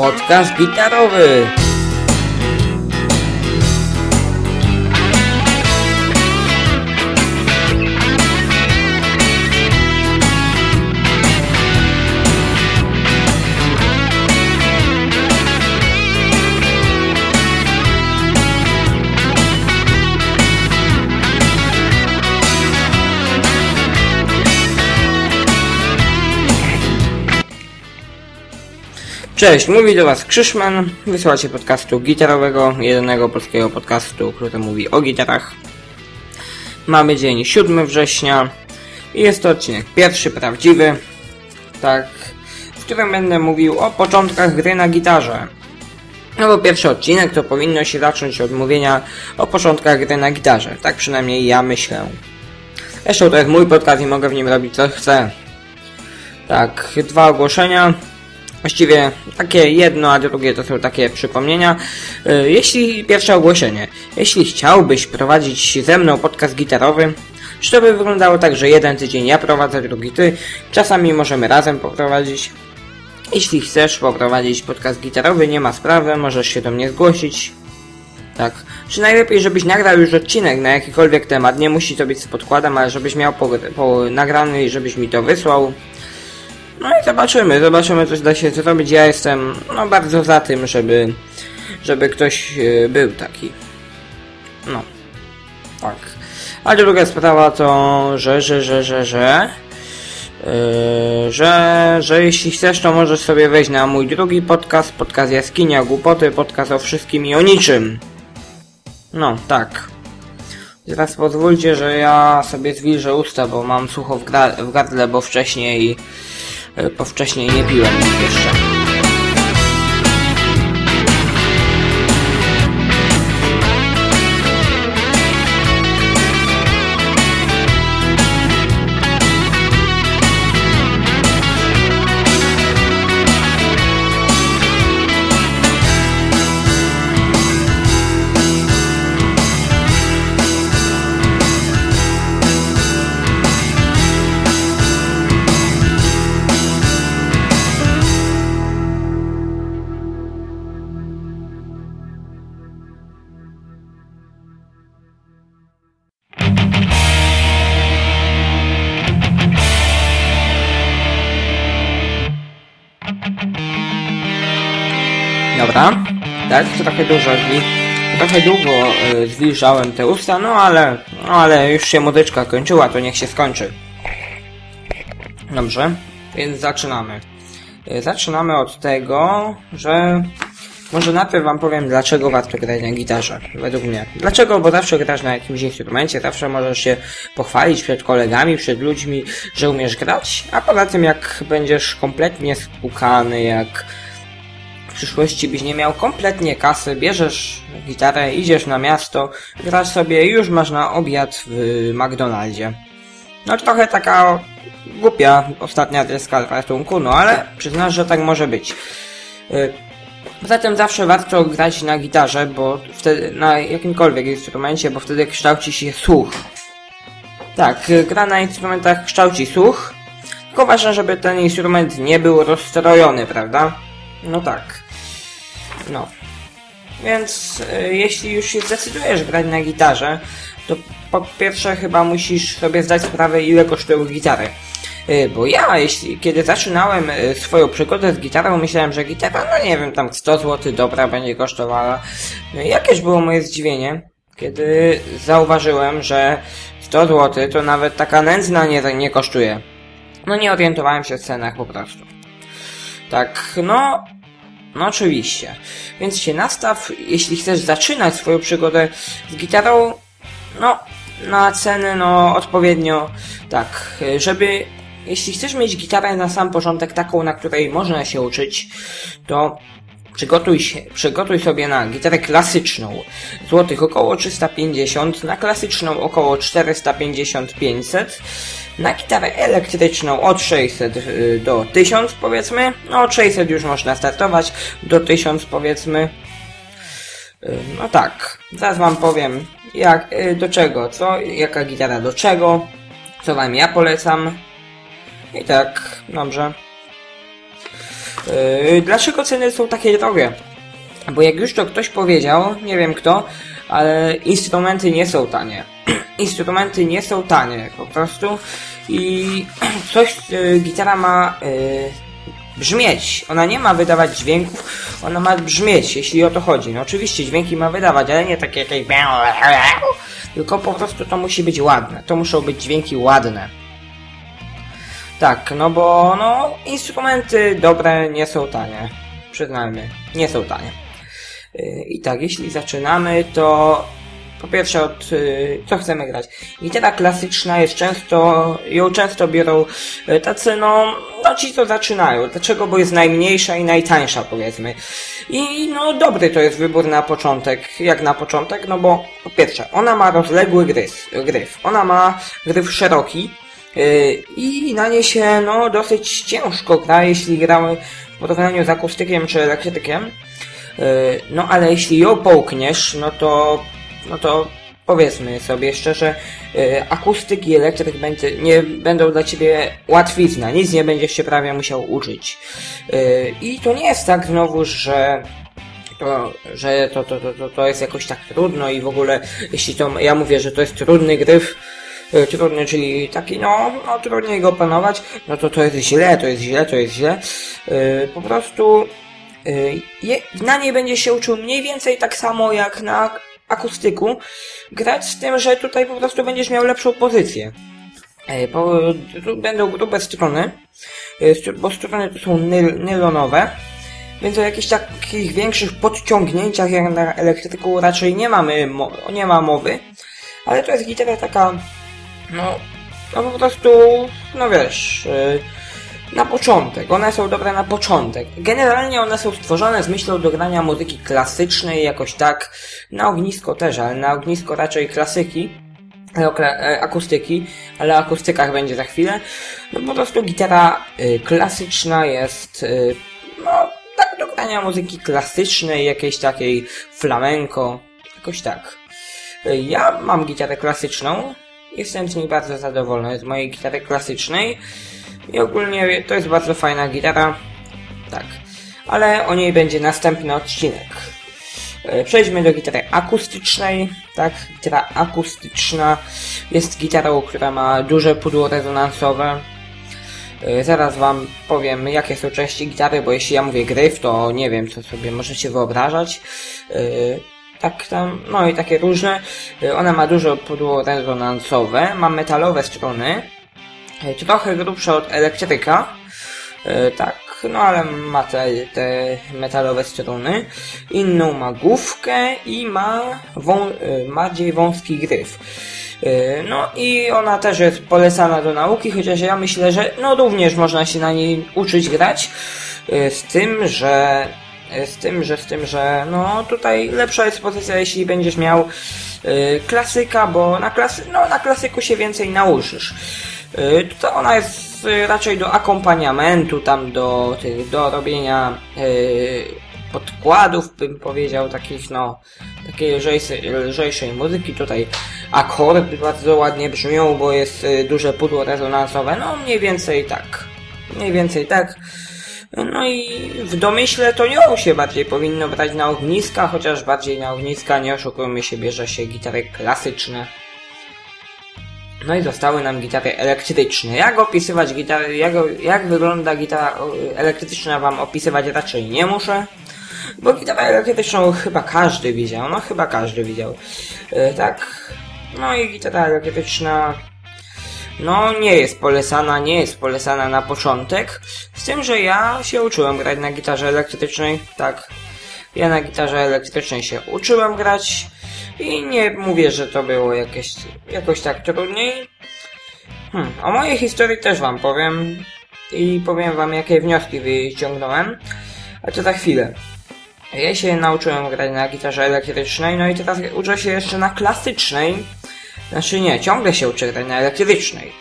Podcast gitarowy. Cześć, mówi do Was Krzyszman. Wysłuchacie podcastu gitarowego, jedynego polskiego podcastu, który mówi o gitarach. Mamy dzień 7 września i jest to odcinek pierwszy, prawdziwy, tak, w którym będę mówił o początkach gry na gitarze. No bo pierwszy odcinek to powinno się zacząć od mówienia o początkach gry na gitarze. Tak przynajmniej ja myślę. Zresztą to jest mój podcast i mogę w nim robić co chcę. Tak, dwa ogłoszenia. Właściwie takie jedno, a drugie to są takie przypomnienia. Y, Jeśli pierwsze ogłoszenie, jeśli chciałbyś prowadzić ze mną podcast gitarowy, czy to by wyglądało tak, że jeden tydzień ja prowadzę, drugi ty, czasami możemy razem poprowadzić. Jeśli chcesz poprowadzić podcast gitarowy, nie ma sprawy, możesz się do mnie zgłosić. Tak. Czy najlepiej, żebyś nagrał już odcinek na jakikolwiek temat, nie musi to być z podkładem, ale żebyś miał po, po nagrany i żebyś mi to wysłał. No i zobaczymy, zobaczymy coś da się zrobić. Ja jestem no bardzo za tym, żeby żeby ktoś e, był taki. No. Tak. A druga sprawa to, że, że, że, że, że Yy, że, że jeśli chcesz, to możesz sobie wejść na mój drugi podcast, podcast Jaskinia Głupoty, podcast o wszystkim i o niczym. No, tak. Teraz pozwólcie, że ja sobie zwilżę usta, bo mam sucho w, w gardle, bo wcześniej bo wcześniej nie piłem jeszcze. Trochę dużo drzwi. Trochę długo y, te usta, no ale, no ale już się muzyczka kończyła, to niech się skończy. Dobrze, więc zaczynamy. Y, zaczynamy od tego, że może najpierw wam powiem, dlaczego warto grać na gitarze, według mnie. Dlaczego? Bo zawsze grasz na jakimś instrumencie, zawsze możesz się pochwalić przed kolegami, przed ludźmi, że umiesz grać, a poza tym jak będziesz kompletnie spukany, jak przyszłości byś nie miał kompletnie kasy, bierzesz gitarę, idziesz na miasto, grasz sobie i już masz na obiad w McDonaldzie. No trochę taka głupia ostatnia deska ratunku, no ale przyznasz, że tak może być. Y, Poza tym zawsze warto grać na gitarze, bo wtedy, na jakimkolwiek instrumencie, bo wtedy kształci się słuch. Tak, y, gra na instrumentach kształci słuch, tylko ważne, żeby ten instrument nie był rozstrojony, prawda? No tak. No. Więc y, jeśli już się zdecydujesz grać na gitarze, to po pierwsze chyba musisz sobie zdać sprawę ile kosztują gitary. Y, bo ja, jeśli, kiedy zaczynałem y, swoją przygodę z gitarą, myślałem, że gitara, no nie wiem, tam 100 zł dobra będzie kosztowała. No jakież było moje zdziwienie, kiedy zauważyłem, że 100 zł to nawet taka nędzna nie, nie kosztuje. No nie orientowałem się w cenach po prostu. Tak, no, no oczywiście. Więc się nastaw, jeśli chcesz zaczynać swoją przygodę z gitarą, no, na ceny, no, odpowiednio, tak, żeby, jeśli chcesz mieć gitarę na sam początek taką, na której można się uczyć, to Przygotuj, się, przygotuj sobie na gitarę klasyczną. Złotych około 350, na klasyczną około 450-500, na gitarę elektryczną od 600 y, do 1000 powiedzmy, no od 600 już można startować, do 1000 powiedzmy. Y, No tak, zaraz wam powiem jak, y, do czego, co, jaka gitara do czego, co wam ja polecam. I tak, dobrze. Dlaczego ceny są takie drogie? Bo jak już to ktoś powiedział, nie wiem kto, ale instrumenty nie są tanie. instrumenty nie są tanie po prostu i coś, yy, gitara ma yy, brzmieć. Ona nie ma wydawać dźwięków, ona ma brzmieć, jeśli o to chodzi. No oczywiście dźwięki ma wydawać, ale nie takie jakieś tylko po prostu to musi być ładne. To muszą być dźwięki ładne. Tak, no bo no instrumenty dobre nie są tanie. Przyznajmy, nie są tanie. Y, I tak, jeśli zaczynamy, to po pierwsze od y, co chcemy grać. Gitara klasyczna jest często, ją często biorą y, tacy no, no ci co zaczynają. Dlaczego? Bo jest najmniejsza i najtańsza powiedzmy. I no dobry to jest wybór na początek. Jak na początek? No bo po pierwsze, ona ma rozległy gryf. gryf. Ona ma gryf szeroki. Y, I na nie się no dosyć ciężko gra, jeśli gramy w porównaniu z akustykiem czy elektrykiem. No ale jeśli ją połkniesz, no to no to powiedzmy sobie szczerze, y, akustyk i elektryk będzie, nie będą dla ciebie łatwizna, nic nie będziesz się prawie musiał uczyć. Y, I to nie jest tak znowu, że to, że to, to, to, to jest jakoś tak trudno i w ogóle, jeśli to, ja mówię, że to jest trudny gryf, y, trudny, czyli taki, no, no trudniej go opanować, no to to jest źle, to jest źle, to jest źle. Po prostu na niej będzie się uczył mniej więcej tak samo jak na akustyku grać z tym, że tutaj po prostu będziesz miał lepszą pozycję. Bo tu będą grube strony, e, bo strony tu są nyl nylonowe, więc o jakichś takich większych podciągnięciach jak na elektryku raczej nie mamy, nie ma mowy, ale to jest gitara taka, no, no po prostu, no wiesz, yy, na początek. One są dobre na początek. Generalnie one są stworzone z myślą do grania muzyki klasycznej, jakoś tak. Na ognisko też, ale na ognisko raczej klasyki. E, akustyki, ale o akustykach będzie za chwilę. No po prostu gitara y, klasyczna jest, y, no, tak do grania muzyki klasycznej, jakiejś takiej flamenco, jakoś tak. Y, ja mam gitarę klasyczną, jestem z niej bardzo zadowolony, z mojej gitary klasycznej. I ogólnie to jest bardzo fajna gitara. Tak. Ale o niej będzie następny odcinek. E, przejdźmy do gitary akustycznej. Tak, gitara akustyczna jest gitarą, która ma duże pudło rezonansowe. E, zaraz wam powiem, jakie są części gitary, bo jeśli ja mówię gryf, to nie wiem, co sobie możecie wyobrażać. E, tak tam, no i takie różne. Ona ma dużo pudło rezonansowe, ma metalowe strony, trochę grubsza od elektryka. E, tak, no ale ma te, te metalowe struny. Inną ma główkę i ma wą, e, bardziej wąski gryf. E, no i ona też jest polecana do nauki, chociaż ja myślę, że no również można się na niej uczyć grać. Z tym, że z tym, że z tym, że no tutaj lepsza jest pozycja, jeśli będziesz miał klasyka, bo na, klasy, no, na klasyku się więcej nauczysz. Y, to ona jest y, raczej do akompaniamentu, tam do, do robienia y, podkładów, bym powiedział, takich no, takiej lżejszej, lżejszej muzyki. Tutaj akordy bardzo ładnie brzmią, bo jest duże pudło rezonansowe, no mniej więcej tak. Mniej więcej tak. No i w domyśle to nią się bardziej powinno brać na ogniska, chociaż bardziej na ogniska, nie oszukujmy się, bierze się gitary klasyczne. No i zostały nam gitary elektryczne. Jak opisywać gitary, jak, jak wygląda gitara elektryczna wam opisywać raczej nie muszę. Bo gitarę elektryczną chyba każdy widział, no chyba każdy widział. Yy, tak, no i gitara elektryczna no nie jest polecana, nie jest polecana na początek. Z tym, że ja się uczyłem grać na gitarze elektrycznej, tak. Ja na gitarze elektrycznej się uczyłem grać. I nie mówię, że to było jakieś, jakoś tak trudniej. Hmm, o mojej historii też wam powiem. I powiem wam, jakie wnioski wyciągnąłem. A to za chwilę. Ja się nauczyłem grać na gitarze elektrycznej, no i teraz uczę się jeszcze na klasycznej. Znaczy nie, ciągle się uczę grać na elektrycznej.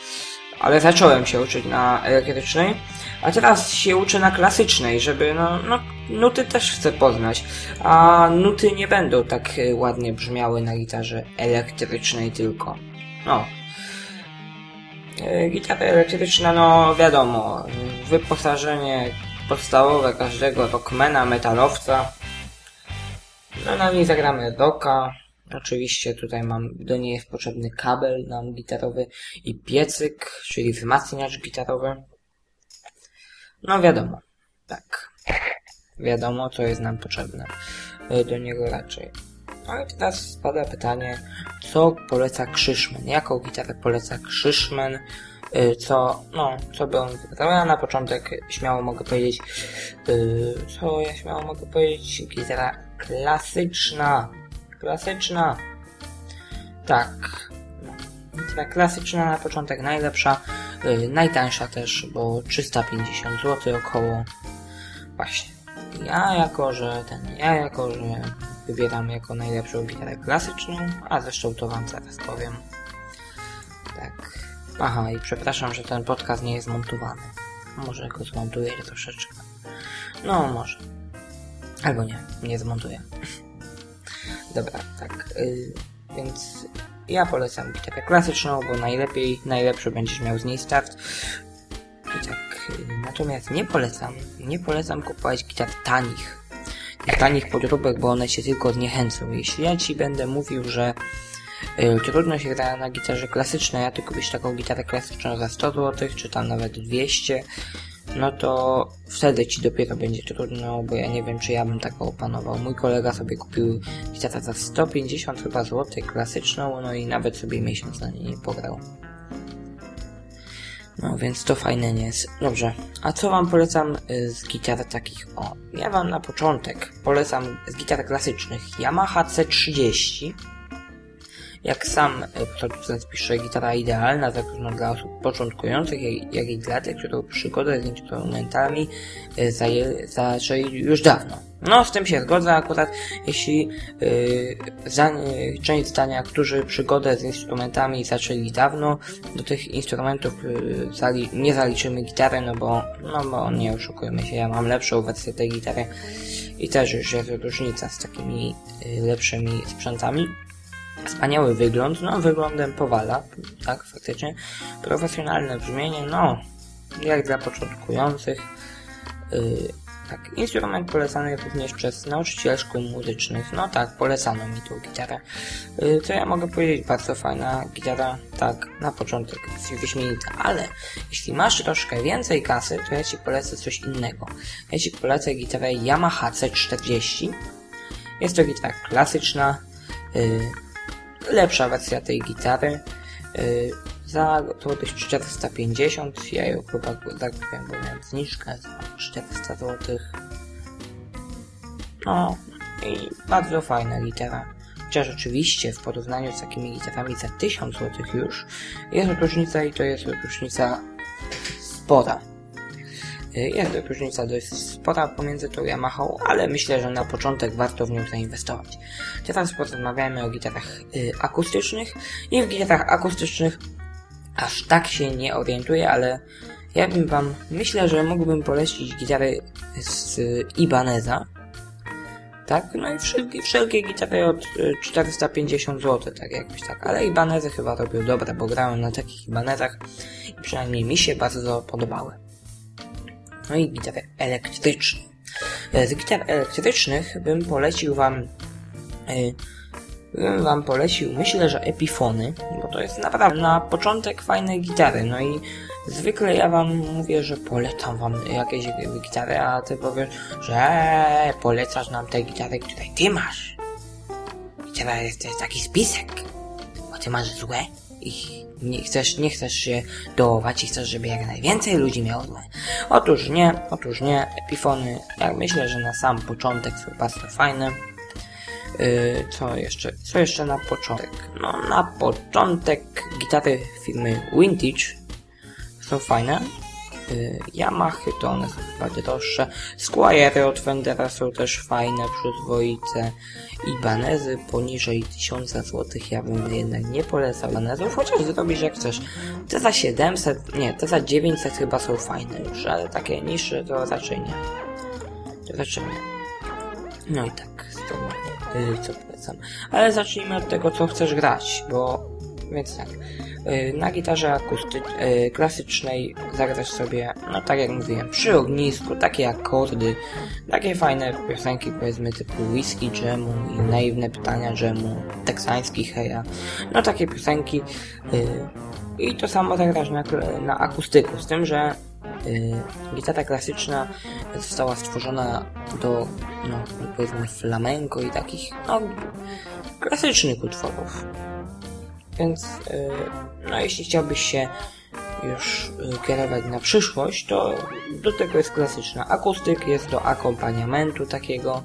Ale zacząłem się uczyć na elektrycznej. A teraz się uczę na klasycznej, żeby no, no nuty też chcę poznać. A nuty nie będą tak e, ładnie brzmiały na gitarze elektrycznej tylko. No. Gitara elektryczna, no wiadomo, wyposażenie podstawowe każdego rockmana, metalowca. No na niej zagramy rocka. Oczywiście tutaj mam, do niej jest potrzebny kabel nam gitarowy i piecyk, czyli wzmacniacz gitarowy. No wiadomo, tak. Wiadomo, co jest nam potrzebne y, do niego raczej. No i teraz spada pytanie, co poleca Krzyszman? Jaką gitarę poleca Krzyszman? Y, co, no, co by on wybrał? Ja na początek śmiało mogę powiedzieć, yy, co ja śmiało mogę powiedzieć? Gitara klasyczna. Klasyczna. Tak. Gitara klasyczna na początek najlepsza, najtańsza też, bo 350 zł około. Właśnie. Ja jako, że ten, ja jako, że wybieram jako najlepszą gitarę klasyczną, a zresztą to wam zaraz powiem. Tak. Aha, i przepraszam, że ten podcast nie jest montowany. Może go zmontuję troszeczkę. No, może. Albo nie, nie zmontuję. Dobra, tak. Yy, więc ja polecam gitarę klasyczną, bo najlepiej, najlepszy będziesz miał z niej start. I tak, natomiast nie polecam, nie polecam kupować gitar tanich. Tanich podróbek, bo one się tylko zniechęcą. Jeśli ja ci będę mówił, że yy, trudno się gra na gitarze klasycznej, a ty kupisz taką gitarę klasyczną za 100 zł, czy tam nawet 200, no to wtedy ci dopiero będzie trudno, bo ja nie wiem, czy ja bym taką opanował. Mój kolega sobie kupił gitarę za 150 chyba złotych, klasyczną, no i nawet sobie miesiąc na niej nie pograł. No więc to fajne nie jest. Dobrze, a co wam polecam y, z gitar takich? O, ja wam na początek polecam z gitar klasycznych Yamaha C30 jak sam producent pisze, gitara idealna zarówno dla osób początkujących, jak i dla tych, którzy przygodę z instrumentami e, zaczęli już dawno. No, z tym się zgodzę akurat, jeśli yy, za, yy, część zdania, którzy przygodę z instrumentami zaczęli dawno, do tych instrumentów yy, zali nie zaliczymy gitary, no bo, no bo nie oszukujmy się, ja mam lepszą wersję tej gitary i też już jest różnica z takimi lepszymi sprzętami. Wspaniały wygląd, no wyglądem powala, tak, faktycznie. Profesjonalne brzmienie, no, jak dla początkujących. Yy, tak, instrument polecany również przez nauczyciel szkół muzycznych. No tak, polecano mi tą gitarę. Yy, co ja mogę powiedzieć? Bardzo fajna gitara, tak, na początek wyśmienita, ale jeśli masz troszkę więcej kasy, to ja Ci polecę coś innego. Ja Ci polecę gitarę Yamaha C40. Jest to gitara klasyczna, yy, lepsza wersja tej gitary. Yy, za złotych 450, ja ją chyba zakupiłem, bo miałem zniżkę za 400 zł. No i bardzo fajna gitara. Chociaż oczywiście w porównaniu z takimi gitarami za 1000 zł już jest różnica i to jest różnica spora. Y, jest różnica dość spora pomiędzy tą Yamaha, ale myślę, że na początek warto w nią zainwestować. Teraz porozmawiamy o gitarach y, akustycznych i w gitarach akustycznych aż tak się nie orientuję, ale ja bym wam, myślę, że mógłbym polecić gitary z Ibaneza. Tak, no i wszelkie, wszelkie gitary od 450 y, zł, tak jakbyś tak, ale Ibanezy chyba robią dobre, bo grałem na takich Ibanezach i przynajmniej mi się bardzo podobały no i gitary elektryczne. Z gitar elektrycznych bym polecił Wam e, bym Wam polecił, myślę, że Epifony, bo to jest naprawdę na początek fajne gitary, no i zwykle ja Wam mówię, że polecam Wam jakieś gitary, a Ty powiesz, że polecasz nam te gitary, które Ty masz. Gitara to jest taki spisek, bo Ty masz złe i nie chcesz, nie chcesz się dołować i chcesz, żeby jak najwięcej ludzi miało złe. Otóż nie, otóż nie, Epifony, jak myślę, że na sam początek są bardzo fajne. Yy, co jeszcze? Co jeszcze na początek? No, na początek gitary firmy Vintage są fajne. Y, Yamaha to one są chyba droższe. Squire od Fendera są też fajne, przyzwoite. Ibanezy poniżej 1000 zł ja bym jednak nie polecał Ibanezów, chociaż zrobisz jak chcesz. Te za 700, nie, te za 900 chyba są fajne już, ale takie niższe to raczej nie. To raczej nie. No i tak, to, yy, co polecam. Ale zacznijmy od tego, co chcesz grać, bo, więc tak. Y, Na gitarze akusty- y, klasycznej zagrać sobie, no tak jak mówiłem, przy ognisku, takie akordy, takie fajne piosenki powiedzmy typu Whisky Jamu i Naiwne Pytania Jamu, Teksański Heja, no takie piosenki y, i to samo zagrać na, na akustyku, z tym, że y, gitara klasyczna została stworzona do, no powiedzmy flamenco i takich, no klasycznych utworów. Więc, yy, no jeśli chciałbyś się już yy, kierować na przyszłość, to do tego jest klasyczna. Akustyk jest do akompaniamentu takiego,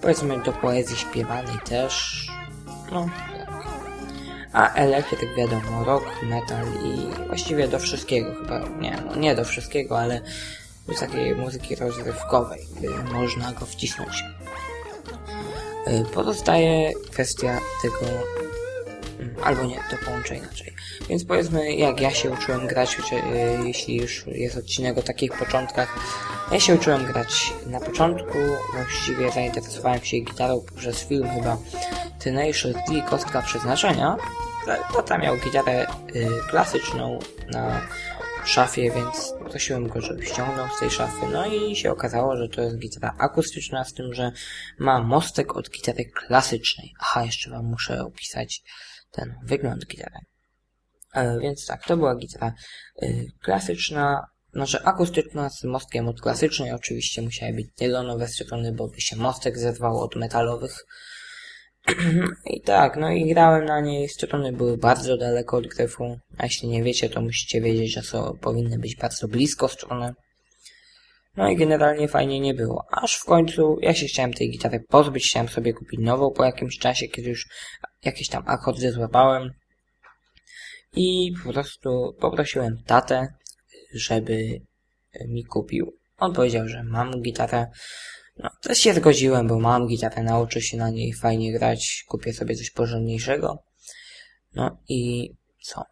powiedzmy do poezji śpiewanej też, no tak. A elektryk wiadomo, rock, metal i właściwie do wszystkiego chyba, nie, no nie do wszystkiego, ale do takiej muzyki rozrywkowej, można go wcisnąć. Yy, Pozostaje kwestia tego albo nie, to połączę inaczej. Więc powiedzmy, jak ja się uczyłem grać, y, jeśli już jest odcinek o takich początkach. Ja się uczyłem grać na początku, właściwie zainteresowałem się gitarą przez film chyba Tenacious D Kostka Przeznaczenia. Tata miał gitarę y, klasyczną na szafie, więc prosiłem go, żeby ściągnął z tej szafy. No i się okazało, że to jest gitara akustyczna, z tym, że ma mostek od gitary klasycznej. Aha, jeszcze wam muszę opisać ten wygląd gitary. E, więc tak, to była gitara y, klasyczna, znaczy akustyczna z mostkiem od klasycznej. Oczywiście musiały być nylonowe strony, bo by się mostek zerwał od metalowych. I tak, no i grałem na niej, strony były bardzo daleko od gryfu. A jeśli nie wiecie, to musicie wiedzieć, że są, powinny być bardzo blisko strony. No i generalnie fajnie nie było. Aż w końcu ja się chciałem tej gitary pozbyć, chciałem sobie kupić nową po jakimś czasie, kiedy już jakieś tam akordy złapałem. I po prostu poprosiłem tatę, żeby mi kupił. On powiedział, że mam gitarę. No, też się zgodziłem, bo mam gitarę, nauczę się na niej fajnie grać, kupię sobie coś porządniejszego. No i co?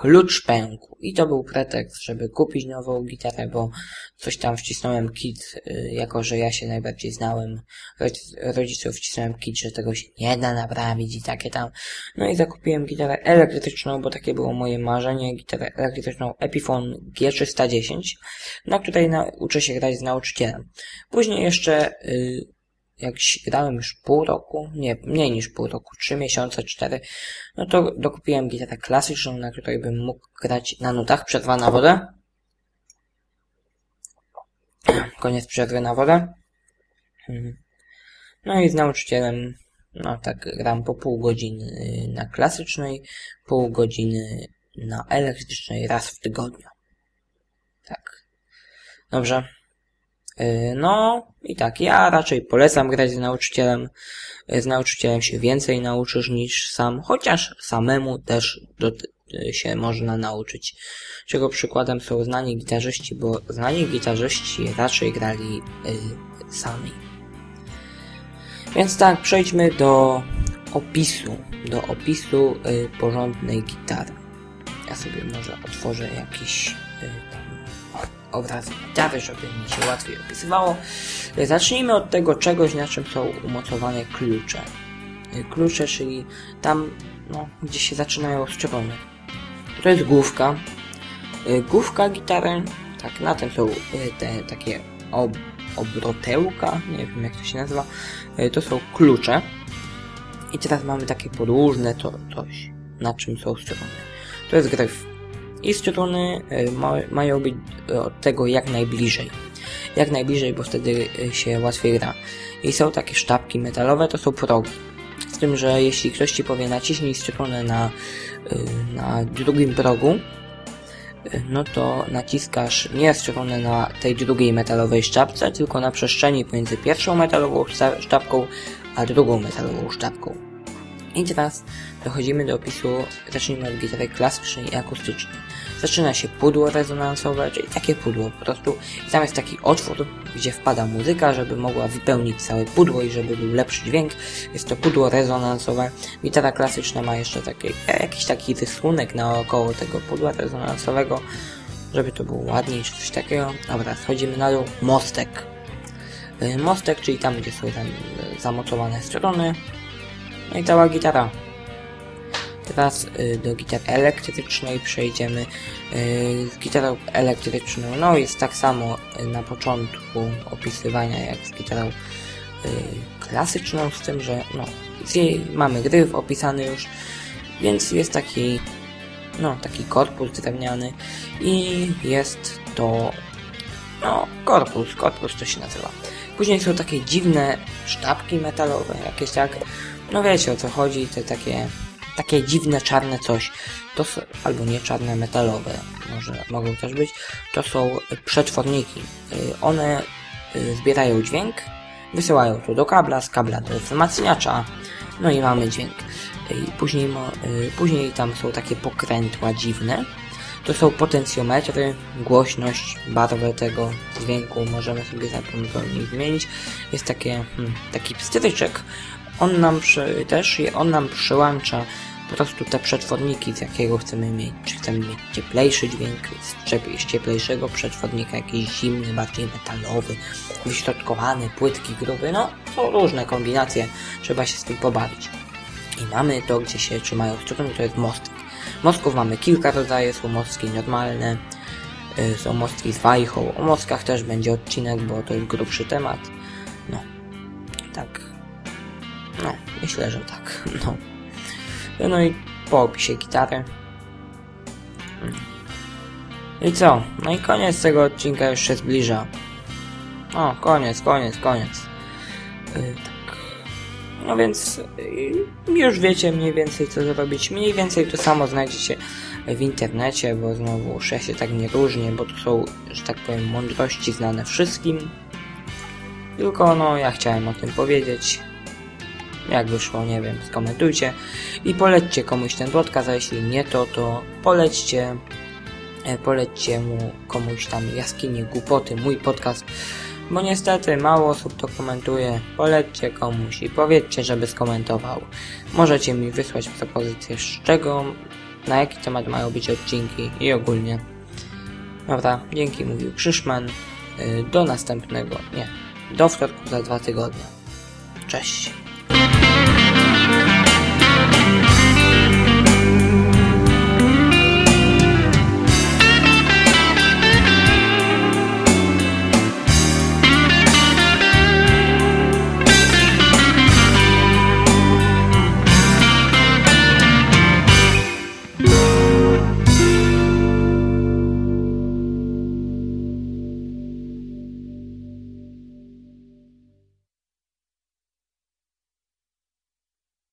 Klucz pękł. I to był pretekst, żeby kupić nową gitarę, bo coś tam wcisnąłem kit, y, jako że ja się najbardziej znałem. Rodziców wcisnąłem kit, że tego się nie da naprawić i takie tam. No i zakupiłem gitarę elektryczną, bo takie było moje marzenie. Gitarę elektryczną Epiphone G310, na której uczę się grać z nauczycielem. Później jeszcze yy, jak grałem już pół roku, nie, mniej niż pół roku, trzy miesiące, cztery, no to dokupiłem gitarę klasyczną, na której bym mógł grać na nutach, przerwa na wodę. Koniec przerwy na wodę. Mhm. No i z nauczycielem, no tak, gram po pół godziny na klasycznej, pół godziny na elektrycznej raz w tygodniu. Tak. Dobrze. No i tak, ja raczej polecam grać z nauczycielem. Z nauczycielem się więcej nauczysz niż sam, chociaż samemu też do, się można nauczyć. Czego przykładem są znani gitarzyści, bo znani gitarzyści raczej grali y, sami. Więc tak, przejdźmy do opisu, do opisu y, porządnej gitary. Ja sobie może otworzę jakiś y, obraz gitary, żeby mi się łatwiej opisywało. Zacznijmy od tego czegoś, na czym są umocowane klucze. Klucze, czyli tam, no, gdzie się zaczynają strony. To jest główka. Główka gitary, tak, na tym są te takie ob obrotełka, nie wiem jak to się nazywa. To są klucze. I teraz mamy takie podłużne to, coś, na czym są strony. To jest gryf i struny ma, mają być od tego jak najbliżej. Jak najbliżej, bo wtedy się łatwiej gra. I są takie sztabki metalowe, to są progi. Z tym, że jeśli ktoś Ci powie naciśnij strunę na, na drugim progu, no to naciskasz nie strunę na tej drugiej metalowej sztabce, tylko na przestrzeni pomiędzy pierwszą metalową sztabką, a drugą metalową sztabką. I teraz dochodzimy do opisu, zacznijmy od gitary klasycznej i akustycznej. Zaczyna się pudło rezonansowe, czyli takie pudło po prostu. I tam jest taki otwór, gdzie wpada muzyka, żeby mogła wypełnić całe pudło i żeby był lepszy dźwięk. Jest to pudło rezonansowe. Gitara klasyczna ma jeszcze taki, jakiś taki rysunek naokoło tego pudła rezonansowego, żeby to było ładniej czy coś takiego. Dobra, schodzimy na dół. Mostek. Mostek, czyli tam, gdzie są tam zamocowane strony. No i cała gitara. Teraz y, do gitar elektrycznej przejdziemy. Y, z gitarą elektryczną, no jest tak samo y, na początku opisywania jak z gitarą y, klasyczną, z tym, że no, z jej mamy gryf opisany już, więc jest taki no, taki korpus drewniany i jest to no, korpus, korpus to się nazywa. Później są takie dziwne sztabki metalowe, jakieś tak, no wiecie o co chodzi, te takie, takie dziwne czarne coś, to są, albo nie czarne, metalowe, może mogą też być, to są przetworniki. Y, One y, zbierają dźwięk, wysyłają to do kabla, z kabla do wzmacniacza, no i mamy dźwięk. I później, y, później tam są takie pokrętła dziwne. To są potencjometry, głośność, barwę tego dźwięku możemy sobie za pomocą nich zmienić. Jest takie, hmm, taki pstryczek. On nam przy, też on nam przyłącza po prostu te przetworniki, z jakiego chcemy mieć. Czy chcemy mieć cieplejszy dźwięk z, ciep- z cieplejszego przetwornika, jakiś zimny, bardziej metalowy, wyśrodkowany, płytki, gruby. No, są różne kombinacje. Trzeba się z tym pobawić. I mamy to, gdzie się trzymają struny, to jest mostek. Mostków mamy kilka rodzajów, są mostki normalne, y, są mostki z wajchą. O mostkach też będzie odcinek, bo to jest grubszy temat. No, tak. No, myślę, że tak. No. No i po opisie gitary. I co? No i koniec tego odcinka już się zbliża. O, koniec, koniec, koniec. No więc y, już wiecie mniej więcej co zrobić. Mniej więcej to samo znajdziecie w internecie, bo znowu ja się tak nie różnię, bo to są, że tak powiem, mądrości znane wszystkim. Tylko no, ja chciałem o tym powiedzieć. Jak wyszło, nie wiem, skomentujcie i polećcie komuś ten podcast, a jeśli nie to, to polećcie e, polećcie mu komuś tam jaskinie głupoty, mój podcast, bo niestety mało osób to komentuje. Polećcie komuś i powiedzcie, żeby skomentował. Możecie mi wysłać propozycję, z czego, na jaki temat mają być odcinki i ogólnie. Dobra, dzięki, mówił Krzyszman. Y, Do następnego, nie, do wtorku za dwa tygodnie. Cześć.